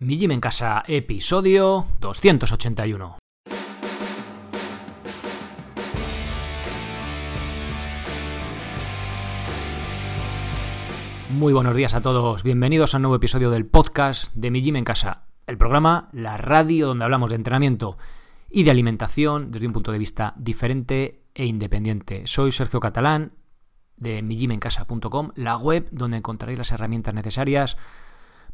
Mi Gym en Casa, episodio 281. Muy buenos días a todos, bienvenidos a un nuevo episodio del podcast de Mi Gym en Casa, el programa, la radio donde hablamos de entrenamiento y de alimentación desde un punto de vista diferente e independiente. Soy Sergio Catalán de mijimencasa.com, la web donde encontraréis las herramientas necesarias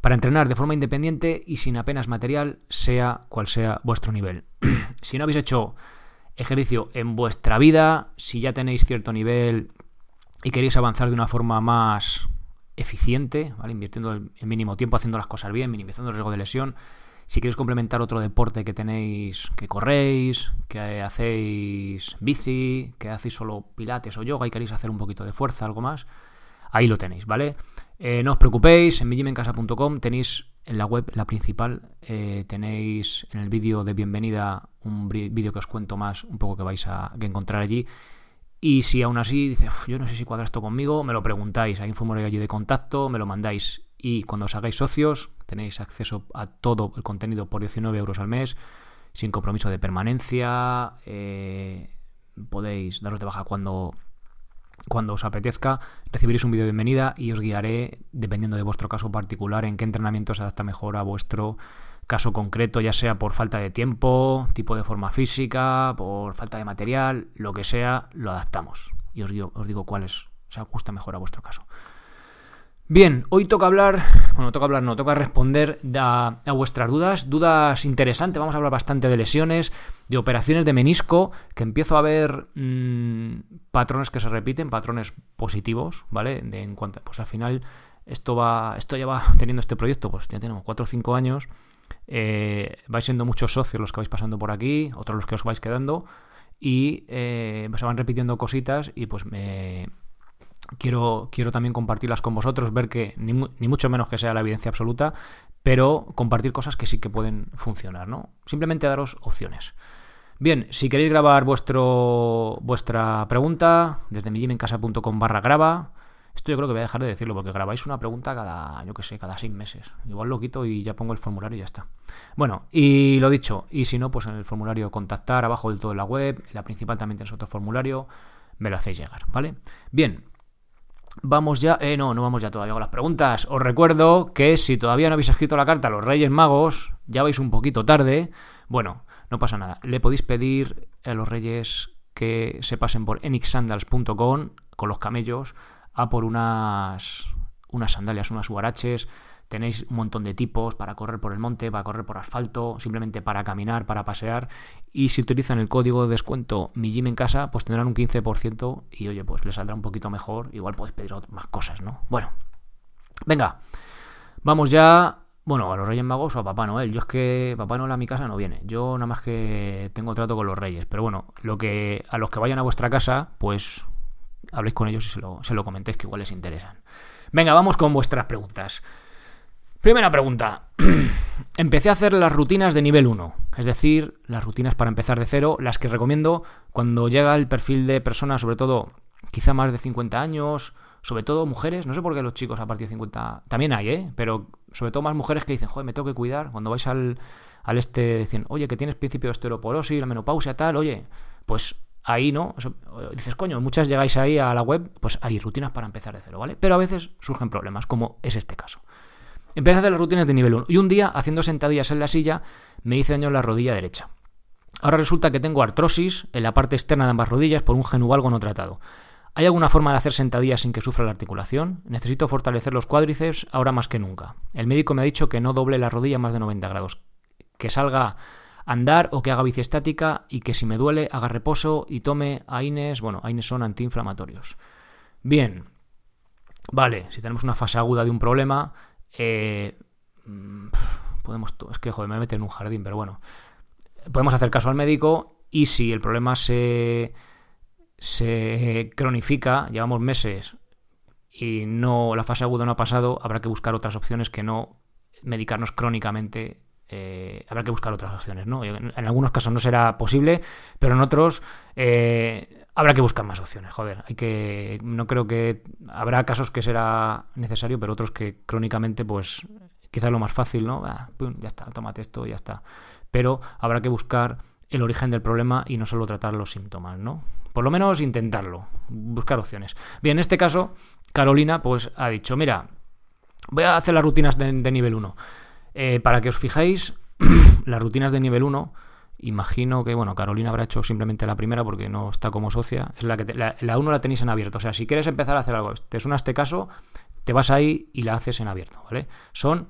para entrenar de forma independiente y sin apenas material, sea cual sea vuestro nivel. si no habéis hecho ejercicio en vuestra vida, si ya tenéis cierto nivel y queréis avanzar de una forma más eficiente, ¿vale? invirtiendo el mínimo tiempo haciendo las cosas bien, minimizando el riesgo de lesión, si queréis complementar otro deporte que tenéis, que corréis, que hacéis bici, que hacéis solo pilates o yoga y queréis hacer un poquito de fuerza, algo más, ahí lo tenéis, ¿vale? Eh, no os preocupéis, en mijimencasa.com tenéis en la web, la principal, eh, tenéis en el vídeo de bienvenida un vídeo que os cuento más, un poco que vais a encontrar allí. Y si aún así dice, yo no sé si cuadra esto conmigo, me lo preguntáis, hay un allí de contacto, me lo mandáis. Y cuando os hagáis socios, tenéis acceso a todo el contenido por 19 euros al mes, sin compromiso de permanencia. Eh, podéis daros de baja cuando cuando os apetezca, recibiréis un vídeo de bienvenida y os guiaré, dependiendo de vuestro caso particular, en qué entrenamiento se adapta mejor a vuestro caso concreto, ya sea por falta de tiempo, tipo de forma física, por falta de material, lo que sea, lo adaptamos. Y os digo, os cuál se ajusta mejor a vuestro caso. Bien, hoy toca hablar, bueno, toca hablar, no, toca responder a, vuestras dudas, dudas interesantes, vamos a hablar bastante de lesiones, de operaciones de menisco, que empiezo a ver mm, patrones que se repiten, patrones positivos, ¿vale? De, en cuanto, pues al final esto va, esto ya va teniendo este proyecto, pues ya tenemos 4 o 5 años, eh, vais siendo muchos socios los que vais pasando por aquí, otros los que os vais quedando, y eh, se van repitiendo cositas y pues me quiero, quiero también compartirlas con vosotros, ver que ni, mucho menos que sea la evidencia absoluta, pero compartir cosas que sí que pueden funcionar, ¿no? Simplemente daros opciones. Bien, si queréis grabar vuestro, vuestra pregunta desde mijimencasa.com barra graba, esto yo creo que voy a dejar de decirlo porque grabáis una pregunta cada, yo que sé, cada seis meses. Igual lo quito y ya pongo el formulario y ya está. Bueno, y lo dicho, y si no, pues en el formulario contactar, abajo del todo en la web, la principal también tenéis otro formulario, me lo hacéis llegar, ¿vale? Bien, Vamos ya, eh, no, no vamos ya todavía con las preguntas. Os recuerdo que si todavía no habéis escrito la carta a los Reyes Magos, ya vais un poquito tarde. Bueno, no pasa nada. Le podéis pedir a los Reyes que se pasen por enixsandals.com con los camellos a por unas, unas sandalias, unas huaraches Tenéis un montón de tipos para correr por el monte, para correr por asfalto, simplemente para caminar, para pasear. Y si utilizan el código de descuento Mi Gym en casa, pues tendrán un 15% y oye, pues les saldrá un poquito mejor. Igual podéis pedir más cosas, ¿no? Bueno, venga, vamos ya bueno, a los Reyes Magos o a Papá Noel. Yo es que Papá Noel a mi casa no viene. Yo nada más que tengo trato con los Reyes. Pero bueno, lo que a los que vayan a vuestra casa, pues habléis con ellos y se lo, se lo comentéis que igual les interesan. Venga, vamos con vuestras preguntas. Primera pregunta. Empecé a hacer las rutinas de nivel 1, es decir, las rutinas para empezar de cero, las que recomiendo cuando llega el perfil de personas, sobre todo quizá más de 50 años, sobre todo mujeres, no sé por qué los chicos a partir de 50 también hay, ¿eh? Pero sobre todo más mujeres que dicen, joder, me tengo que cuidar, cuando vais al, al este, dicen, oye, que tienes principio de osteoporosis, la menopausia, tal, oye, pues ahí, ¿no? dices, coño, muchas llegáis ahí a la web, pues hay rutinas para empezar de cero, ¿vale? Pero a veces surgen problemas, como es este caso. Empecé a hacer las rutinas de nivel 1 y un día, haciendo sentadillas en la silla, me hice daño en la rodilla derecha. Ahora resulta que tengo artrosis en la parte externa de ambas rodillas por un genuvalgo no tratado. ¿Hay alguna forma de hacer sentadillas sin que sufra la articulación? Necesito fortalecer los cuádriceps ahora más que nunca. El médico me ha dicho que no doble la rodilla más de 90 grados, que salga a andar o que haga bici estática y que si me duele haga reposo y tome AINES, bueno, AINES son antiinflamatorios. Bien, vale, si tenemos una fase aguda de un problema, eh, mm, podemos, es que joder, me meto en un jardín, pero bueno, podemos hacer caso al médico y si el problema se, se cronifica, llevamos meses y no la fase aguda no ha pasado, habrá que buscar otras opciones que no medicarnos crónicamente. Eh, habrá que buscar otras opciones, ¿no? En, algunos casos no será posible, pero en otros eh, habrá que buscar más opciones, joder. Hay que. No creo que. Habrá casos que será necesario, pero otros que crónicamente, pues. quizás lo más fácil, ¿no? Ah, ya está, tómate esto, ya está. Pero habrá que buscar el origen del problema y no solo tratar los síntomas, ¿no? Por lo menos intentarlo, buscar opciones. Bien, en este caso, Carolina pues ha dicho, mira, voy a hacer las rutinas de, nivel 1. Eh, para que os fijáis, las rutinas de nivel 1, imagino que, bueno, Carolina habrá hecho simplemente la primera porque no está como socia, es la que la, la 1 la tenéis en abierto. O sea, si quieres empezar a hacer algo, te suena este caso, te vas ahí y la haces en abierto, ¿vale? Son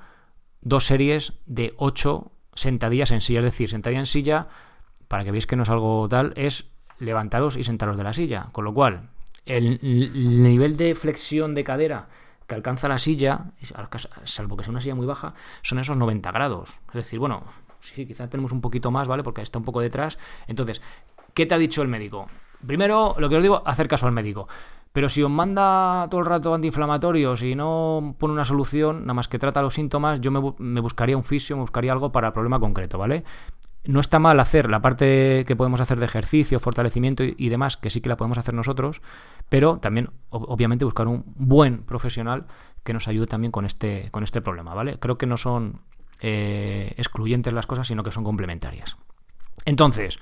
dos series de 8 sentadillas en silla, es decir, sentadilla en silla, para que veáis que no es algo tal, es levantaros y sentaros de la silla. Con lo cual, el, nivel de flexión de cadera que alcanza la silla, salvo que sea una silla muy baja, son esos 90 grados. Es decir, bueno, sí, quizás tenemos un poquito más, ¿vale? Porque está un poco detrás. Entonces, ¿qué te ha dicho el médico? Primero, lo que os digo, hacer caso al médico. Pero si os manda todo el rato antiinflamatorios y no pone una solución, nada más que trata los síntomas, yo me, me buscaría un fisio, me buscaría algo para el problema concreto, ¿vale? No está mal hacer la parte que podemos hacer de ejercicio, fortalecimiento y, demás, que sí que la podemos hacer nosotros, pero también, obviamente, buscar un buen profesional que nos ayude también con este, con este problema, ¿vale? Creo que no son eh, excluyentes las cosas, sino que son complementarias. Entonces,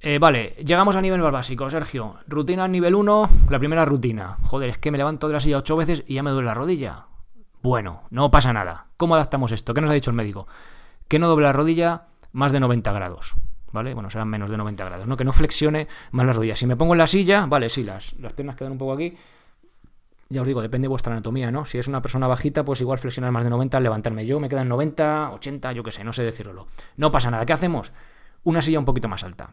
eh, vale, llegamos a nivel más básico, Sergio. Rutina nivel 1, la primera rutina. Joder, es que me levanto de la silla ocho veces y ya me duele la rodilla. Bueno, no pasa nada. ¿Cómo adaptamos esto? ¿Qué nos ha dicho el médico? Que no doble la rodilla más de 90 grados. ¿Vale? Bueno, serán menos de 90 grados, ¿no? Que no flexione más las rodillas. Si me pongo en la silla, vale, sí, las, las piernas quedan un poco aquí. Ya os digo, depende de vuestra anatomía, ¿no? Si es una persona bajita, pues igual flexionar más de 90 al levantarme. Yo me quedan 90, 80, yo qué sé, no sé decirlo. No pasa nada. ¿Qué hacemos? Una silla un poquito más alta.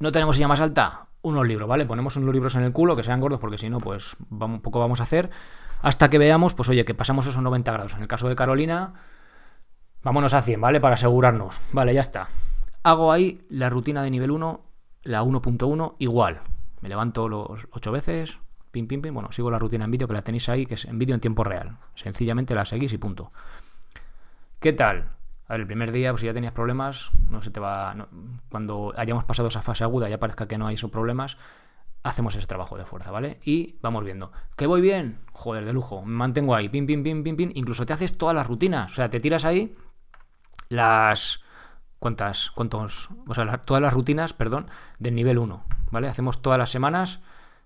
¿No tenemos silla más alta? Unos libros, ¿vale? Ponemos unos libros en el culo que sean gordos porque si no, pues poco vamos a hacer. Hasta que veamos, pues oye, que pasamos esos 90 grados. En el caso de Carolina, Vámonos a 100, ¿vale? Para asegurarnos. Vale, ya está. Hago ahí la rutina de nivel 1, la 1.1, igual. Me levanto los 8 veces, pim, pim, pim. Bueno, sigo la rutina en vídeo que la tenéis ahí, que es en vídeo en tiempo real. Sencillamente la seguís y punto. ¿Qué tal? A ver, el primer día, pues si ya tenías problemas, no se te va. cuando hayamos pasado esa fase aguda, ya parezca que no hay esos problemas, hacemos ese trabajo de fuerza, ¿vale? Y vamos viendo. ¿Que voy bien? Joder, de lujo. Me mantengo ahí, pim, pim, pim, pim, pim. Incluso te haces todas las rutinas. O sea, te tiras ahí las... ¿Cuántas? ¿Cuántos? O sea, todas las rutinas, perdón, del nivel 1, ¿vale? Hacemos todas las semanas,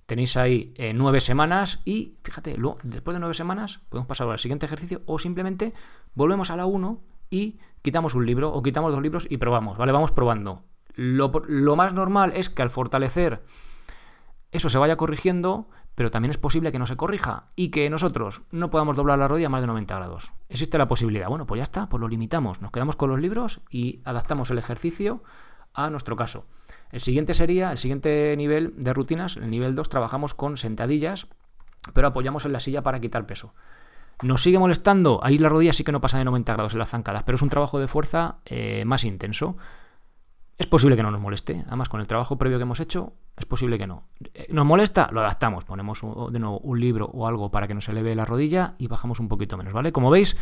tenéis ahí eh, nueve semanas y, fíjate, luego, después de nueve semanas podemos pasar al siguiente ejercicio o simplemente volvemos a la 1 y quitamos un libro o quitamos dos libros y probamos, ¿vale? Vamos probando. Lo, lo más normal es que al fortalecer eso se vaya corrigiendo, pero también es posible que no se corrija y que nosotros no podamos doblar la rodilla más de 90 grados. Existe la posibilidad. Bueno, pues ya está, pues lo limitamos. Nos quedamos con los libros y adaptamos el ejercicio a nuestro caso. El siguiente sería, el siguiente nivel de rutinas, el nivel 2, trabajamos con sentadillas, pero apoyamos en la silla para quitar peso. ¿Nos sigue molestando? Ahí la rodilla sí que no pasa de 90 grados en las zancadas, pero es un trabajo de fuerza eh, más intenso. Es posible que no nos moleste. Además, con el trabajo previo que hemos hecho, es posible que no. Eh, ¿Nos molesta? Lo adaptamos. Ponemos de nuevo un libro o algo para que nos eleve la rodilla y bajamos un poquito menos, ¿vale? Como veis,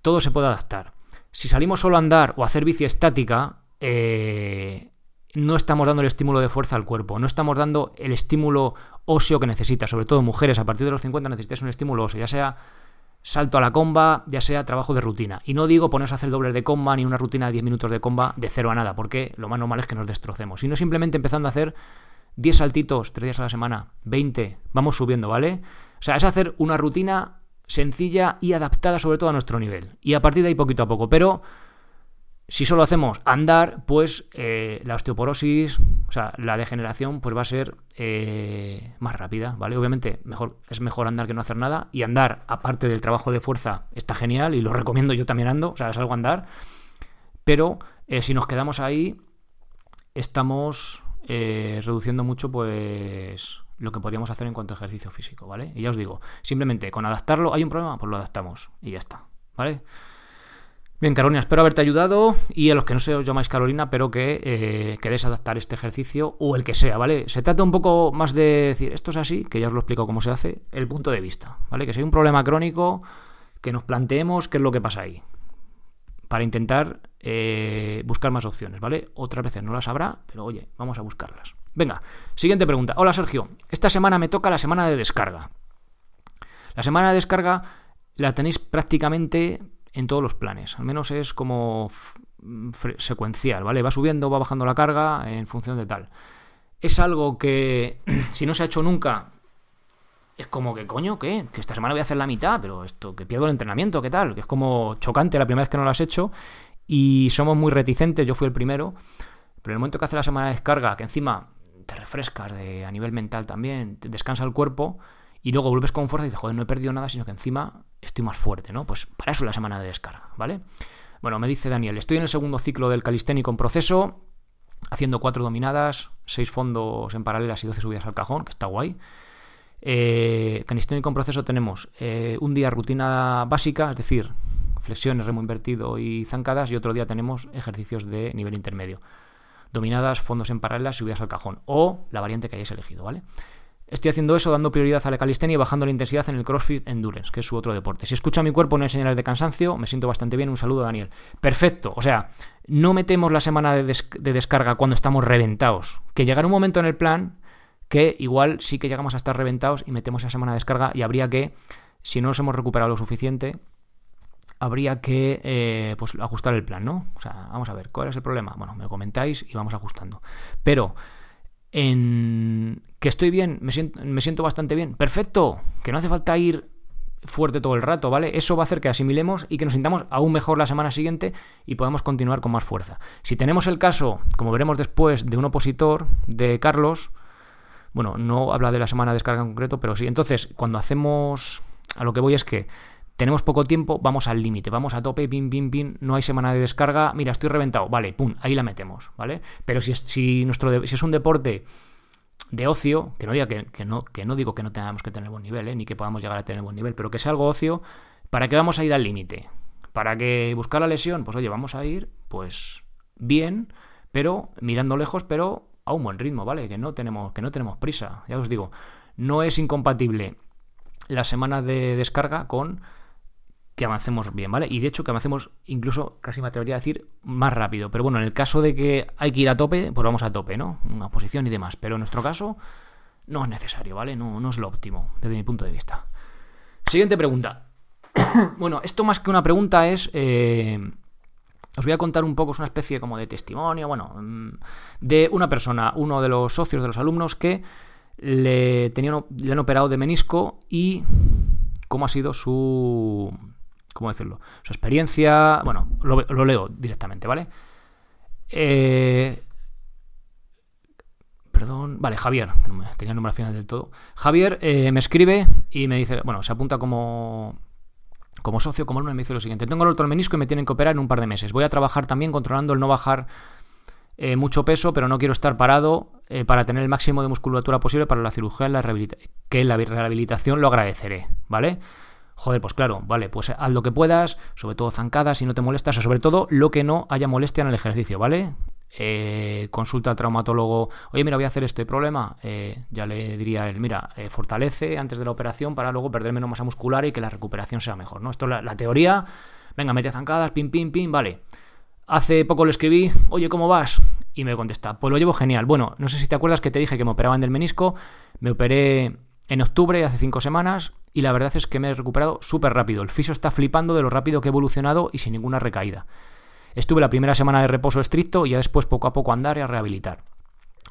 todo se puede adaptar. Si salimos solo a andar o a hacer bici estática, eh, no estamos dando el estímulo de fuerza al cuerpo, no estamos dando el estímulo óseo que necesita. Sobre todo mujeres, a partir de los 50 necesitáis un estímulo óseo, ya sea salto a la comba, ya sea trabajo de rutina. Y no digo ponerse a hacer dobles de comba ni una rutina de 10 minutos de comba de cero a nada, porque lo más normal es que nos destrocemos. Sino simplemente empezando a hacer 10 saltitos, 3 días a la semana, 20, vamos subiendo, ¿vale? O sea, es hacer una rutina sencilla y adaptada sobre todo a nuestro nivel. Y a partir de ahí poquito a poco, pero si solo hacemos andar, pues eh, la osteoporosis, o sea, la degeneración, pues va a ser eh, más rápida, ¿vale? Obviamente mejor, es mejor andar que no hacer nada. Y andar, aparte del trabajo de fuerza, está genial y lo recomiendo, yo también ando, o sea, es algo andar. Pero eh, si nos quedamos ahí, estamos reduciendo mucho, pues lo que podríamos hacer en cuanto a ejercicio físico, ¿vale? Y ya os digo, simplemente con adaptarlo, ¿hay un problema? Pues lo adaptamos y ya está, ¿vale? Bien, Carolina, espero haberte ayudado y a los que no se os llamáis Carolina, pero que eh, queréis adaptar este ejercicio o el que sea, ¿vale? Se trata un poco más de decir, esto es así, que ya os lo explico cómo se hace, el punto de vista, ¿vale? Que si hay un problema crónico, que nos planteemos qué es lo que pasa ahí, para intentar eh, buscar más opciones, ¿vale? Otras veces no las habrá, pero oye, vamos a buscarlas. Venga, siguiente pregunta. Hola Sergio, esta semana me toca la semana de descarga. La semana de descarga la tenéis prácticamente en todos los planes. Al menos es como secuencial, ¿vale? Va subiendo, va bajando la carga en función de tal. Es algo que si no se ha hecho nunca, es como que, coño. Que esta semana voy a hacer la mitad, pero esto, que pierdo el entrenamiento, ¿qué tal? Que es como chocante la primera vez que no lo has hecho y somos muy reticentes, yo fui el primero, pero en el momento que hace la semana de descarga, que encima te refrescas de, a nivel mental también, te descansa el cuerpo y luego vuelves con fuerza y dices, joder, no he perdido nada, sino que encima estoy más fuerte, ¿no? Pues para eso es la semana de descarga, ¿vale? Bueno, me dice Daniel, estoy en el segundo ciclo del calisténico en proceso, haciendo cuatro dominadas, seis fondos en paralelas y 12 subidas al cajón, que está guay. Eh, en proceso tenemos eh, un día rutina básica, es decir, flexiones, remo invertido y zancadas, y otro día tenemos ejercicios de nivel intermedio. Dominadas, fondos en paralelas, subidas al cajón, o la variante que hayáis elegido, ¿vale? Estoy haciendo eso dando prioridad a la calistenia y bajando la intensidad en el CrossFit Endurance, que es su otro deporte. Si escucha mi cuerpo no hay señales de cansancio, me siento bastante bien. Un saludo, Daniel. Perfecto. O sea, no metemos la semana de, de descarga cuando estamos reventados. Que llegará un momento en el plan que igual sí que llegamos a estar reventados y metemos esa semana de descarga y habría que, si no nos hemos recuperado lo suficiente, habría que eh, pues, ajustar el plan, ¿no? O sea, vamos a ver, ¿cuál es el problema? Bueno, me lo comentáis y vamos ajustando. Pero, en que estoy bien, me siento, me siento bastante bien, perfecto, que no hace falta ir fuerte todo el rato, ¿vale? Eso va a hacer que asimilemos y que nos sintamos aún mejor la semana siguiente y podamos continuar con más fuerza. Si tenemos el caso, como veremos después, de un opositor, de Carlos, bueno, no habla de la semana de descarga en concreto, pero sí. Entonces, cuando hacemos, a lo que voy es que tenemos poco tiempo, vamos al límite, vamos a tope, pin, pin, pin, no hay semana de descarga, mira, estoy reventado, vale, pum, ahí la metemos, ¿vale? Pero si es, si nuestro, si es un deporte de ocio, que no, diga que, no, que no digo que no tengamos que tener buen nivel, ¿eh? ni que podamos llegar a tener buen nivel, pero que sea algo ocio, ¿para qué vamos a ir al límite? ¿Para que buscar la lesión? Pues oye, vamos a ir, pues bien, pero mirando lejos, pero a un buen ritmo, ¿vale? Que no tenemos, que no tenemos prisa, ya os digo, no es incompatible la semana de descarga con que avancemos bien, ¿vale? Y de hecho que avancemos incluso, casi me atrevería a decir, más rápido. Pero bueno, en el caso de que hay que ir a tope, pues vamos a tope, ¿no? Una posición y demás. Pero en nuestro caso no es necesario, ¿vale? No, no es lo óptimo, desde mi punto de vista. Siguiente pregunta. bueno, esto más que una pregunta es... Eh, os voy a contar un poco, es una especie como de testimonio, bueno, mm, de una persona, uno de los socios de los alumnos que le, tenían, le han operado de menisco y cómo ha sido su, ¿cómo decirlo? Su experiencia, bueno, lo, leo directamente, ¿vale? Eh, perdón, vale, Javier, tenía el nombre al final del todo. Javier eh, me escribe y me dice, bueno, se apunta como, como socio, como alumno, me dice lo siguiente, tengo el otro menisco y me tienen que operar en un par de meses. Voy a trabajar también controlando el no bajar eh, mucho peso, pero no quiero estar parado para tener el máximo de musculatura posible para la cirugía la que la rehabilitación lo agradeceré, ¿vale? Joder, pues claro, vale, pues haz lo que puedas, sobre todo zancadas si no te molestas, o sobre todo lo que no haya molestia en el ejercicio, ¿vale? Eh, consulta al traumatólogo, oye, mira, voy a hacer este problema, eh, ya le diría él, mira, eh, fortalece antes de la operación para luego perder menos masa muscular y que la recuperación sea mejor, ¿no? Esto es la, teoría, venga, mete zancadas, pim, pim, pim, vale. Hace poco le escribí, oye, ¿cómo vas? Y me contesta, pues lo llevo genial. Bueno, no sé si te acuerdas que te dije que me operaban del menisco, me operé en octubre, hace cinco semanas, y la verdad es que me he recuperado súper rápido. El fisio está flipando de lo rápido que he evolucionado y sin ninguna recaída. Estuve la primera semana de reposo estricto y ya después poco a poco andar y a rehabilitar.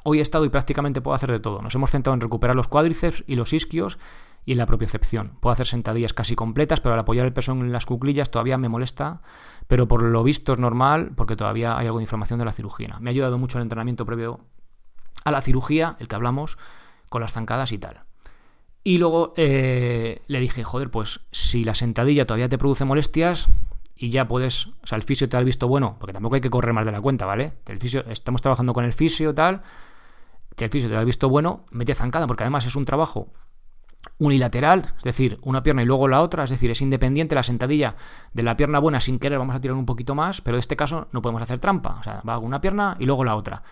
Hoy he estado y prácticamente puedo hacer de todo. Nos hemos centrado en recuperar los cuádriceps y los isquios y en la propiocepción. Puedo hacer sentadillas casi completas, pero al apoyar el peso en las cuclillas todavía me molesta, pero por lo visto es normal porque todavía hay algo de información de la cirugía. Me ha ayudado mucho el entrenamiento previo a la cirugía, el que hablamos, con las zancadas y tal. Y luego eh, le dije, joder, pues si la sentadilla todavía te produce molestias y ya puedes, o sea, el fisio te ha visto bueno, porque tampoco hay que correr más de la cuenta, ¿vale? El fisio, estamos trabajando con el fisio tal, que el fisio te ha visto bueno, mete zancada, porque además es un trabajo unilateral, es decir, una pierna y luego la otra, es decir, es independiente la sentadilla de la pierna buena sin querer, vamos a tirar un poquito más, pero en este caso no podemos hacer trampa, o sea, va una pierna y luego la otra.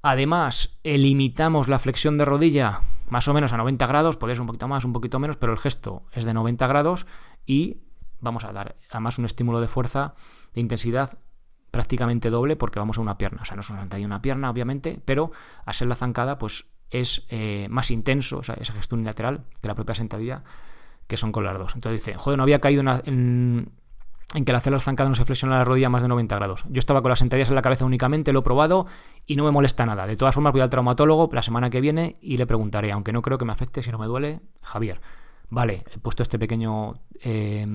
Además, limitamos la flexión de rodilla más o menos a 90 grados, podría ser un poquito más, un poquito menos, pero el gesto es de 90 grados y vamos a dar además un estímulo de fuerza, de intensidad prácticamente doble porque vamos a una pierna. O sea, no es una una pierna, obviamente, pero a ser la zancada, pues es eh, más intenso, o sea, ese gesto unilateral que la propia sentadilla, que son con las dos. Entonces dice, joder, no había caído en, en que al hacer la zancada no se flexiona la rodilla más de 90 grados. Yo estaba con las sentadillas en la cabeza únicamente, lo he probado y no me molesta nada. De todas formas, voy al traumatólogo la semana que viene y le preguntaré, aunque no creo que me afecte si no me duele, Javier. Vale, he puesto este pequeño eh,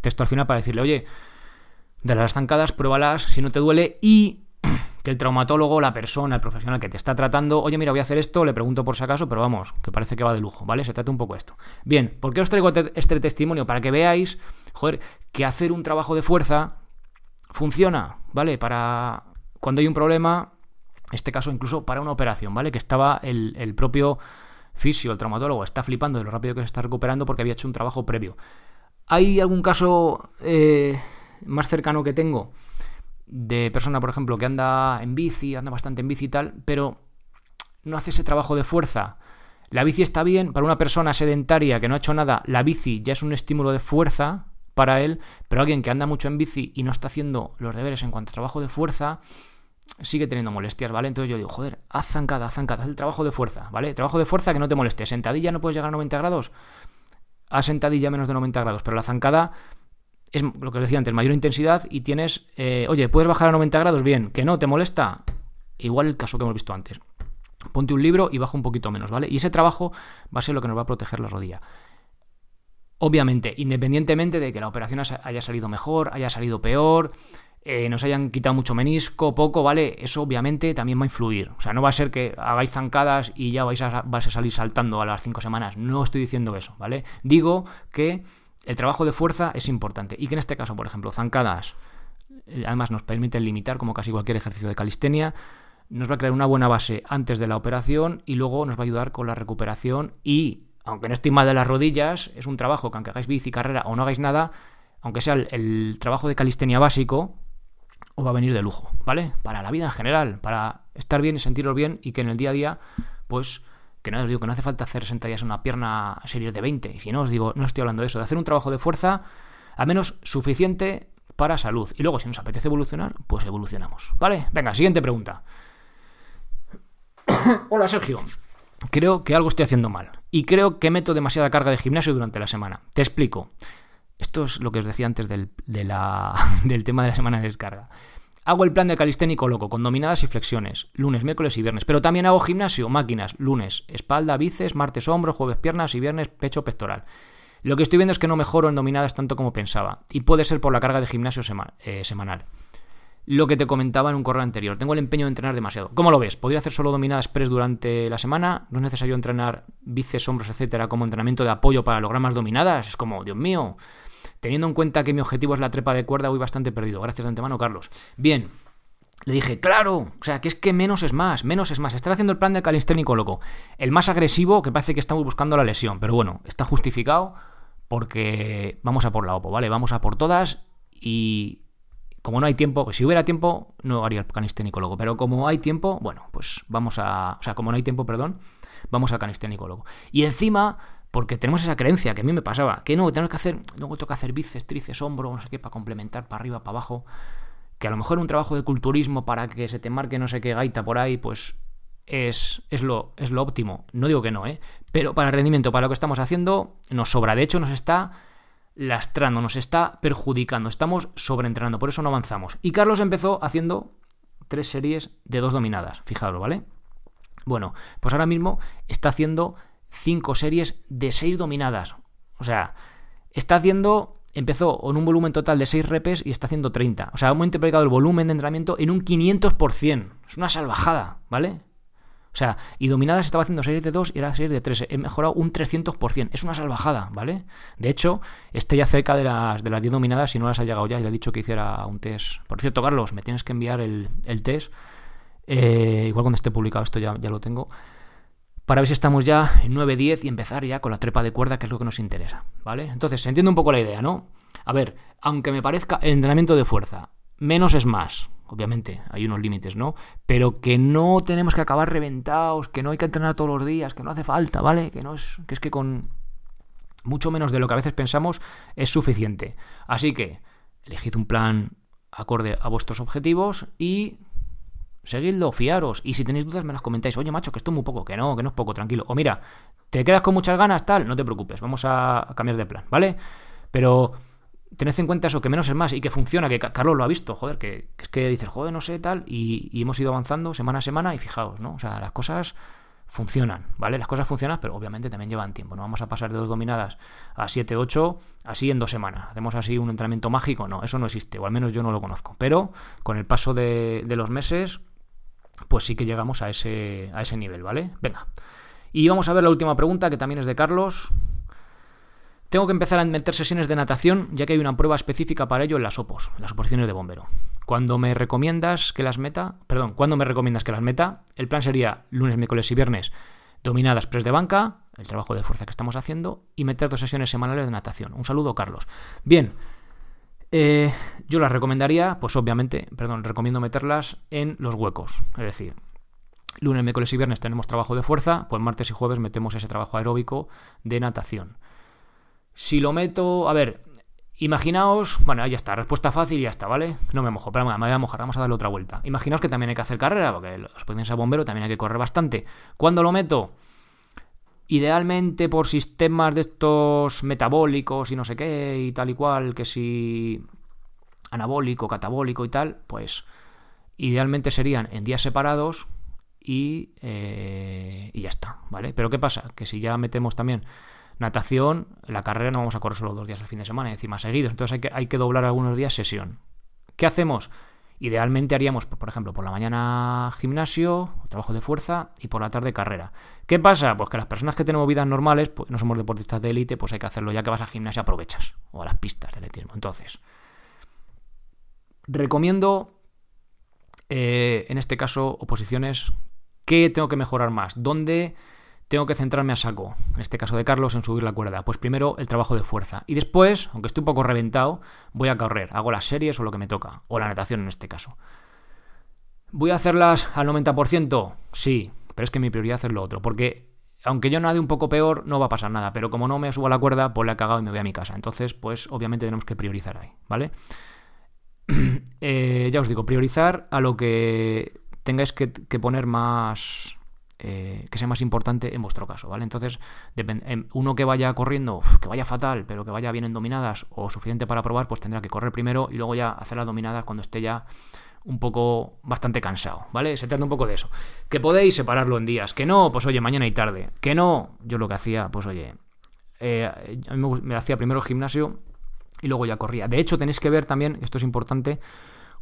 texto al final para decirle, oye, de las zancadas, pruébalas si no te duele y que el traumatólogo, la persona, el profesional que te está tratando, oye, mira, voy a hacer esto, le pregunto por si acaso, pero vamos, que parece que va de lujo, ¿vale? Se trata un poco esto. Bien, ¿por qué os traigo este testimonio? Para que veáis, joder, que hacer un trabajo de fuerza funciona, ¿vale? Para cuando hay un problema, este caso incluso para una operación, ¿vale? Que estaba el, propio fisio, el traumatólogo, está flipando de lo rápido que se está recuperando porque había hecho un trabajo previo. ¿Hay algún caso eh, más cercano que tengo? de persona, por ejemplo, que anda en bici, anda bastante en bici y tal, pero no hace ese trabajo de fuerza. La bici está bien, para una persona sedentaria que no ha hecho nada, la bici ya es un estímulo de fuerza para él, pero alguien que anda mucho en bici y no está haciendo los deberes en cuanto a trabajo de fuerza, sigue teniendo molestias, ¿vale? Entonces yo digo, joder, haz zancada, haz zancada, haz el trabajo de fuerza, ¿vale? Trabajo de fuerza que no te moleste. Sentadilla no puedes llegar a 90 grados, haz sentadilla menos de 90 grados, pero la zancada es lo que decía antes, mayor intensidad y tienes, eh, oye, ¿puedes bajar a 90 grados? Bien, ¿que no? ¿Te molesta? Igual el caso que hemos visto antes. Ponte un libro y baja un poquito menos, ¿vale? Y ese trabajo va a ser lo que nos va a proteger la rodilla. Obviamente, independientemente de que la operación haya salido mejor, haya salido peor, eh, nos hayan quitado mucho menisco, poco, ¿vale? Eso obviamente también va a influir. O sea, no va a ser que hagáis zancadas y ya vais a, salir saltando a las 5 semanas. No estoy diciendo eso, ¿vale? Digo que el trabajo de fuerza es importante y que en este caso, por ejemplo, zancadas, eh, además nos permiten limitar como casi cualquier ejercicio de calistenia, nos va a crear una buena base antes de la operación y luego nos va a ayudar con la recuperación y, aunque no estoy mal de las rodillas, es un trabajo que aunque hagáis bici, carrera o no hagáis nada, aunque sea el, trabajo de calistenia básico, os va a venir de lujo, ¿vale? Para la vida en general, para estar bien y sentiros bien y que en el día a día, pues que no os digo que no hace falta hacer sentadillas en una pierna series de 20. Si no os digo, no estoy hablando de eso, de hacer un trabajo de fuerza al menos suficiente para salud. Y luego, si nos apetece evolucionar, pues evolucionamos. ¿Vale? Venga, siguiente pregunta. Hola, Sergio. Creo que algo estoy haciendo mal. Y creo que meto demasiada carga de gimnasio durante la semana. Te explico. Esto es lo que os decía antes del, del tema de la semana de descarga. Hago el plan de calisténico loco, con dominadas y flexiones, lunes, miércoles y viernes. Pero también hago gimnasio, máquinas, lunes, espalda, bíceps, martes, hombro, jueves, piernas y viernes, pecho, pectoral. Lo que estoy viendo es que no mejoro en dominadas tanto como pensaba, y puede ser por la carga de gimnasio eh, semanal. Lo que te comentaba en un correo anterior, tengo el empeño de entrenar demasiado. ¿Cómo lo ves? ¿Podría hacer solo dominadas press durante la semana? ¿No es necesario entrenar bíceps, hombros, etcétera, como entrenamiento de apoyo para lograr más dominadas? Es como, Dios mío, Teniendo en cuenta que mi objetivo es la trepa de cuerda, voy bastante perdido. Gracias de antemano, Carlos. Bien. Le dije, claro, o sea, que es que menos es más, menos es más. Está haciendo el plan de calisténico loco. El más agresivo, que parece que estamos buscando la lesión, pero bueno, está justificado porque vamos a por la OPO, ¿vale? Vamos a por todas y como no hay tiempo, si hubiera tiempo, no haría el calisténico loco, pero como hay tiempo, bueno, pues vamos a, o sea, como no hay tiempo, perdón, vamos al calisténico loco. Y encima porque tenemos esa creencia que a mí me pasaba, que no, tenemos que hacer, luego toca hacer bíceps, tríceps, hombro, no sé qué, para complementar para arriba, para abajo. Que a lo mejor un trabajo de culturismo para que se te marque no sé qué gaita por ahí, pues es, es, lo, es lo óptimo. No digo que no, ¿eh? Pero para el rendimiento, para lo que estamos haciendo, nos sobra. De hecho, nos está lastrando, nos está perjudicando. Estamos sobreentrenando, por eso no avanzamos. Y Carlos empezó haciendo tres series de dos dominadas, fijaros, ¿vale? Bueno, pues ahora mismo está haciendo 5 series de 6 dominadas. O sea, está haciendo. Empezó con un volumen total de 6 repes y está haciendo 30. O sea, hemos multiplicado el volumen de entrenamiento en un 500%. Es una salvajada, ¿vale? O sea, y dominadas estaba haciendo series de 2 y era series de 3. He mejorado un 300%. Es una salvajada, ¿vale? De hecho, esté ya cerca de las, de las 10 dominadas si no las ha llegado ya. Y le he dicho que hiciera un test. Por cierto, Carlos, me tienes que enviar el, test. Eh, igual cuando esté publicado esto ya, ya lo tengo para ver si estamos ya en 9-10 y empezar ya con la trepa de cuerda, que es lo que nos interesa, ¿vale? Entonces, se entiende un poco la idea, ¿no? A ver, aunque me parezca el entrenamiento de fuerza, menos es más, obviamente, hay unos límites, ¿no? Pero que no tenemos que acabar reventados, que no hay que entrenar todos los días, que no hace falta, ¿vale? Que no es que es que con mucho menos de lo que a veces pensamos es suficiente. Así que elegid un plan acorde a vuestros objetivos y seguidlo, fiaros. Y si tenéis dudas, me las comentáis. Oye, macho, que esto es muy poco, que no, que no es poco, tranquilo. O mira, te quedas con muchas ganas, tal, no te preocupes, vamos a cambiar de plan, ¿vale? Pero tened en cuenta eso, que menos es más y que funciona, que Carlos lo ha visto, joder, que, es que dices, joder, no sé, tal, y, hemos ido avanzando semana a semana y fijaos, ¿no? O sea, las cosas funcionan, ¿vale? Las cosas funcionan, pero obviamente también llevan tiempo. No vamos a pasar de dos dominadas a 7, 8, así en dos semanas. Hacemos así un entrenamiento mágico, no, eso no existe, o al menos yo no lo conozco. Pero con el paso de los meses, pues sí que llegamos a ese, a ese nivel, ¿vale? Venga. Y vamos a ver la última pregunta, que también es de Carlos. Tengo que empezar a meter sesiones de natación, ya que hay una prueba específica para ello en las OPOS, en las oposiciones de bombero. Cuando me recomiendas que las meta, perdón, cuando me recomiendas que las meta, el plan sería lunes, miércoles y viernes dominadas press de banca, el trabajo de fuerza que estamos haciendo, y meter dos sesiones semanales de natación. Un saludo, Carlos. Bien, eh, yo las recomendaría, pues obviamente, perdón, recomiendo meterlas en los huecos. Es decir, lunes, miércoles y viernes tenemos trabajo de fuerza, pues martes y jueves metemos ese trabajo aeróbico de natación. Si lo meto, a ver, imaginaos, bueno, ya está, respuesta fácil y ya está, ¿vale? No me mojo, pero me voy a mojar, vamos a darle otra vuelta. Imaginaos que también hay que hacer carrera, porque los a bombero también hay que correr bastante. ¿Cuándo lo meto? Idealmente por sistemas de estos metabólicos y no sé qué y tal y cual, que si anabólico, catabólico y tal, pues idealmente serían en días separados y, eh, y ya está, ¿vale? Pero ¿qué pasa? Que si ya metemos también natación, la carrera no vamos a correr solo dos días al fin de semana, encima seguidos, entonces hay que, hay que doblar algunos días sesión. ¿Qué hacemos? Idealmente haríamos, por ejemplo, por la mañana gimnasio, trabajo de fuerza y por la tarde carrera. ¿Qué pasa? Pues que las personas que tenemos vidas normales, pues no somos deportistas de élite, pues hay que hacerlo ya que vas a gimnasio aprovechas o a las pistas de atletismo. Entonces, recomiendo eh, en este caso oposiciones ¿Qué tengo que mejorar más? ¿Dónde tengo que centrarme a saco? En este caso de Carlos, en subir la cuerda. Pues primero el trabajo de fuerza. Y después, aunque estoy un poco reventado, voy a correr. Hago las series o lo que me toca. O la natación en este caso. ¿Voy a hacerlas al 90%? Sí, pero es que mi prioridad es lo otro. Porque aunque yo nade un poco peor, no va a pasar nada. Pero como no me subo a la cuerda, pues le he cagado y me voy a mi casa. Entonces, pues obviamente tenemos que priorizar ahí, ¿vale? eh, ya os digo, priorizar a lo que tengáis que, poner más, eh, que sea más importante en vuestro caso, ¿vale? Entonces, em, uno que vaya corriendo, que vaya fatal, pero que vaya bien en dominadas o suficiente para probar, pues tendrá que correr primero y luego ya hacer las dominadas cuando esté ya un poco bastante cansado, ¿vale? Se trata un poco de eso. Que podéis separarlo en días, que no, pues oye, mañana y tarde. Que no, yo lo que hacía, pues oye, eh, a mí me hacía primero el gimnasio y luego ya corría. De hecho, tenéis que ver también, esto es importante,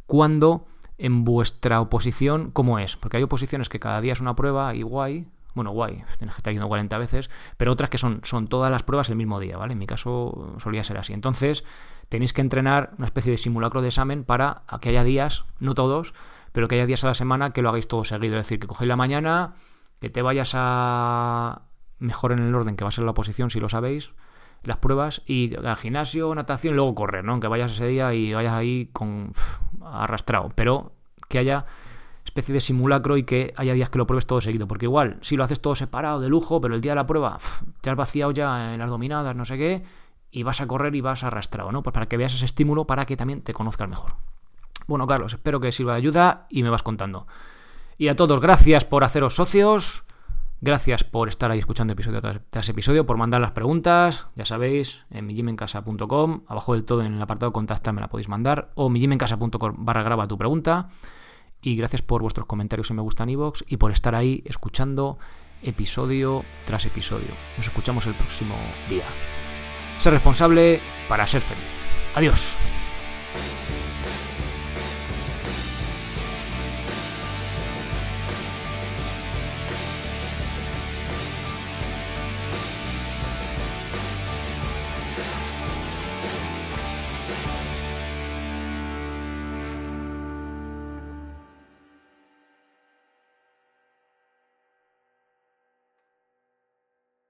cuando en vuestra oposición cómo es. Porque hay oposiciones que cada día es una prueba y guay. Bueno, guay, tienes que estar yendo 40 veces, pero otras que son, son todas las pruebas el mismo día, ¿vale? En mi caso solía ser así. Entonces, tenéis que entrenar una especie de simulacro de examen para que haya días, no todos, pero que haya días a la semana que lo hagáis todo seguido. Es decir, que cogéis la mañana, que te vayas a. mejor en el orden que va a ser la oposición, si lo sabéis, las pruebas, y al gimnasio, natación, y luego correr, ¿no? Que vayas ese día y vayas ahí con arrastrado, pero que haya especie de simulacro y que haya días que lo pruebes todo seguido, porque igual, si lo haces todo separado de lujo, pero el día de la prueba te has vaciado ya en las dominadas, no sé qué, y vas a correr y vas arrastrado, ¿no? Pues para que veas ese estímulo para que también te conozcas mejor. Bueno, Carlos, espero que sirva de ayuda y me vas contando. Y a todos, gracias por haceros socios. Gracias por estar ahí escuchando episodio tras, episodio, por mandar las preguntas, ya sabéis, en mijimencasa.com, abajo del todo en el apartado contactar me la podéis mandar, o mijimencasa.com barra graba tu pregunta. Y gracias por vuestros comentarios en me gusta en y por estar ahí escuchando episodio tras episodio. Nos escuchamos el próximo día. Ser responsable para ser feliz. Adiós.